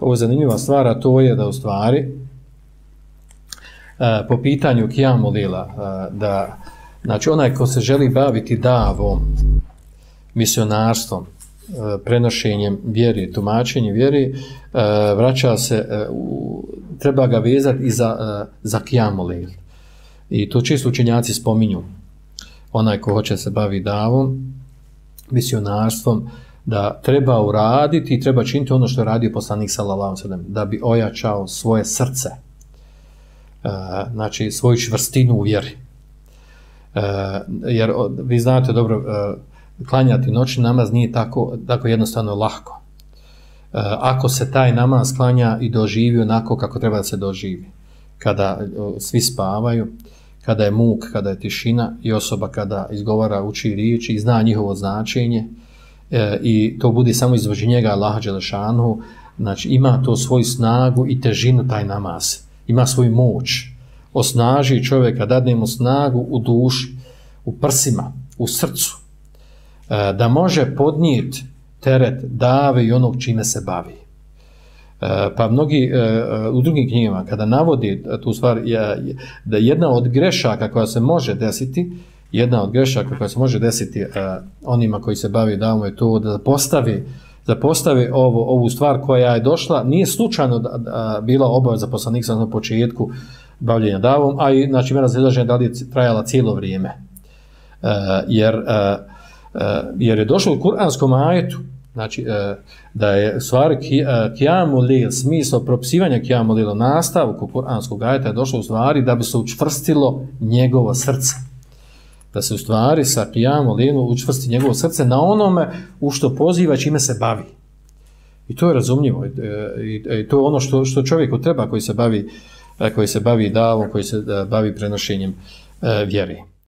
ovo je zanimljiva stvar, a to je da u stvari e, po pitanju Kijamu Lila, e, da znači onaj ko se želi baviti davom, misionarstvom, e, prenošenjem vjeri, tumačenjem vjeri, vraća se, treba ga vezati i za, za Kijamu Lila. I to čisto učenjaci spominju. Onaj ko hoće se bavi davom, misionarstvom, da treba uraditi i treba činiti ono što je radio poslanik sallallahu sallam, da bi ojačao svoje srce, e, znači svoju čvrstinu u vjeri. E, jer vi znate dobro, e, klanjati noćni namaz nije tako, tako jednostavno lahko. Ako se taj namaz klanja i doživi onako kako treba da se doživi, kada svi spavaju, kada je muk, kada je tišina i osoba kada izgovara, uči riječi i zna njihovo značenje, i to bude samo izvođi njega Allaha Đelešanu, znači ima to svoju snagu i težinu taj namaz, ima svoju moć, osnaži čovjeka, dadne mu snagu u duši, u prsima, u srcu, e, da može podnijeti teret dave i onog čime se bavi. E, pa mnogi e, u drugim knjigama kada navodi tu stvar da jedna od grešaka koja se može desiti jedna od grešaka koja se može desiti uh, onima koji se bavi davom je to da postavi da postavi ovo, ovu stvar koja je došla, nije slučajno da, da, bila obaveza poslanika na početku bavljenja davom, a i znači mjera zazilaženja da li je trajala cijelo vrijeme. Uh, jer, uh, uh, jer je došlo u kuranskom ajetu, znači da je stvar kijamu lil, smisao propisivanja kijamu lil, nastavku kuranskog ajeta je došlo u stvari da bi se učvrstilo njegovo srce da se u stvari sa pijamo linu učvrsti njegovo srce na onome u što poziva čime se bavi. I to je razumljivo. I, i, i to je ono što, što čovjeku treba koji se bavi, koji se bavi davom, koji se bavi prenošenjem e, vjeri.